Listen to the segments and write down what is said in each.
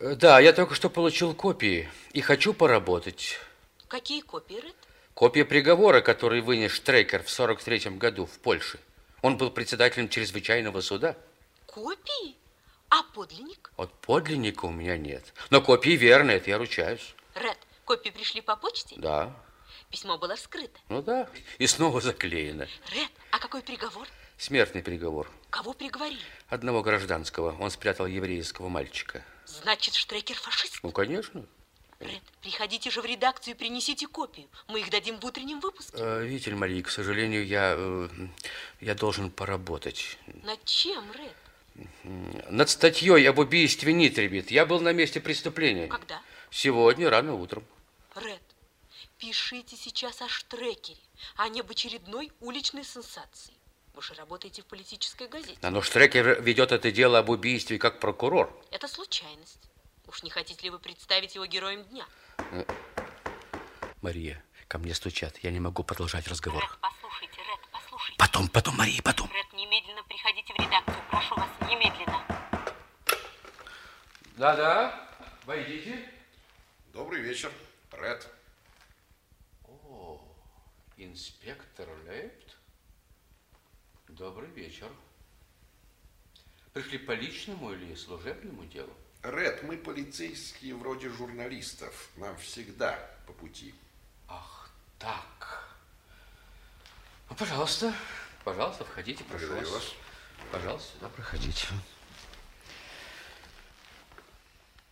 Э, Да, я только что получил копии и хочу поработать. Какие копии, Ред? Копия приговора, который вынес Штрейкер в 43-м году в Польше. Он был председателем чрезвычайного суда. Копии? А подлинник? Вот подлинника у меня нет. Но копии верны, это я ручаюсь. Ред, копии пришли по почте? Да, Письмо было вскрыто. ну да. И снова заклеено. Ред, а какой приговор? Смертный приговор. Кого приговорили? Одного гражданского. Он спрятал еврейского мальчика. Значит, Штрекер фашист? Ну, конечно. Ред, приходите же в редакцию и принесите копию. Мы их дадим в утреннем выпуске. Э, Видите ли, Мария, к сожалению, я, э, я должен поработать. Над чем, Ред? Над статьей об убийстве Нитрибит я был на месте преступления. Когда? Сегодня, рано утром. Ред, пишите сейчас о Штрекере, а не об очередной уличной сенсации. Вы же работаете в политической газете. А Но Штрекер ведет это дело об убийстве как прокурор. Это случайность. Уж не хотите ли вы представить его героем дня? Мария, ко мне стучат. Я не могу продолжать разговор. Ред, послушайте, Ред, послушайте. Потом, потом, Мария, потом. Ред, немедленно приходите в редакцию. Прошу вас, немедленно. Да-да, войдите. Добрый вечер, Ред. Инспектор Лейпт. Добрый вечер. Пришли по личному или служебному делу? Ред, мы полицейские вроде журналистов. Нам всегда по пути. Ах, так. Ну, пожалуйста, пожалуйста, входите, прошу Благодарю вас. вас. Пожалуйста, сюда проходите.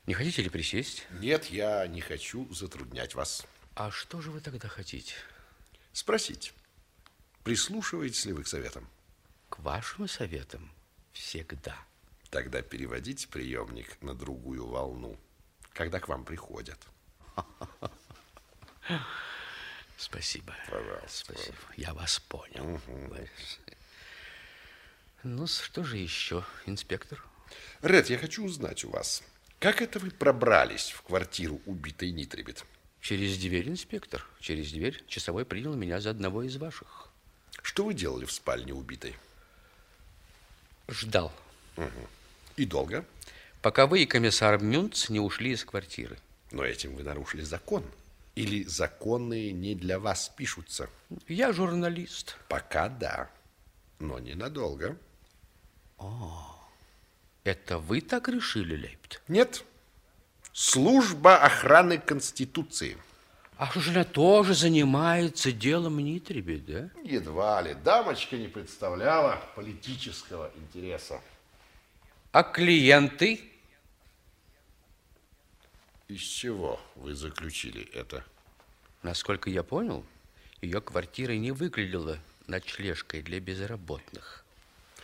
Не хотите ли присесть? Нет, я не хочу затруднять вас. А что же вы тогда хотите? Спросите, прислушиваетесь ли вы к советам? К вашим советам всегда. Тогда переводите приемник на другую волну, когда к вам приходят. Спасибо. Пожалуйста. Спасибо. Я вас понял. Ну, что же еще, инспектор? Ред, я хочу узнать у вас, как это вы пробрались в квартиру убитой Нитрибит? Через дверь, инспектор. Через дверь часовой принял меня за одного из ваших. Что вы делали в спальне убитой? Ждал, И долго? пока вы и комиссар Мюнц не ушли из квартиры. Но этим вы нарушили закон. Или законные не для вас пишутся? Я журналист. Пока да, но ненадолго. Это вы так решили, Лейпт? Нет. Служба охраны Конституции. А она тоже занимается делом Нитриби, да? Едва ли. Дамочка не представляла политического интереса. А клиенты? Из чего вы заключили это? Насколько я понял, ее квартира не выглядела ночлежкой для безработных.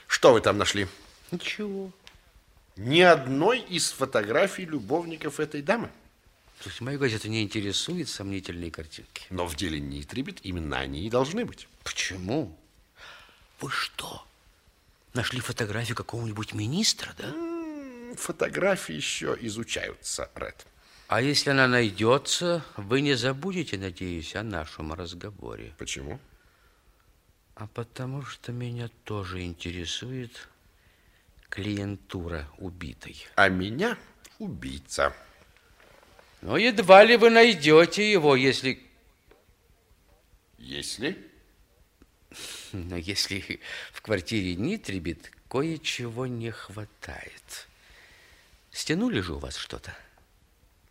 Что вы там нашли? Ничего. Ни одной из фотографий любовников этой дамы. То есть мою газету не интересуют сомнительные картинки. Но в деле Нитрибит именно они и должны быть. Почему? Вы что, нашли фотографию какого-нибудь министра, да? Фотографии еще изучаются, Ред. А если она найдется, вы не забудете, надеюсь, о нашем разговоре. Почему? А потому что меня тоже интересует клиентура убитой. А меня убийца. Но едва ли вы найдете его, если... Если... Но если в квартире Нитрибит кое-чего не хватает. Стянули же у вас что-то?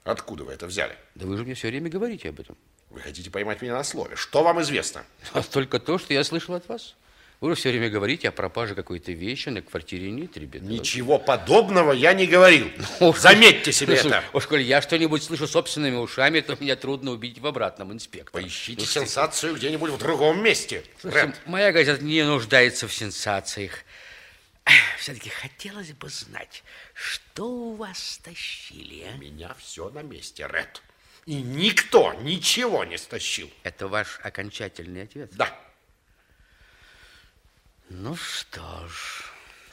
Откуда вы это взяли? Да вы же мне все время говорите об этом. Вы хотите поймать меня на слове. Что вам известно? А только то, что я слышал от вас. Вы все время говорите о пропаже какой-то вещи на квартире Нитрибит. Ничего подобного я не говорил. Уж- Заметьте себе Слушай, это. Уж, коль я что-нибудь слышу собственными ушами, то меня трудно убедить в обратном, инспектор. Поищите сенсацию где-нибудь в другом месте. Слушай, Ред, моя газета не нуждается в сенсациях. Все-таки хотелось бы знать, что у вас стащили, а? у меня все на месте, Ред. И никто ничего не стащил. Это ваш окончательный ответ? Да. Ну что ж,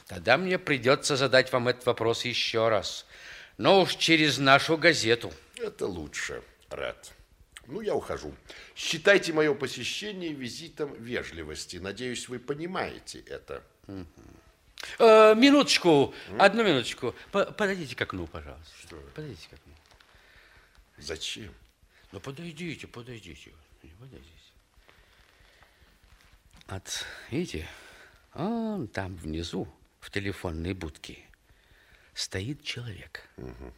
тогда мне придется задать вам этот вопрос еще раз. Но уж через нашу газету. Это лучше, Ред. Ну, я ухожу. Считайте мое посещение визитом вежливости. Надеюсь, вы понимаете это. Э, минуточку, одну минуточку. По- Подойдите к окну, пожалуйста. Что? Подойдите к окну. Зачем? Ну, подойдите, подойдите. Подойдите. Вот, видите, он там внизу, в телефонной будке, стоит человек. Мгм.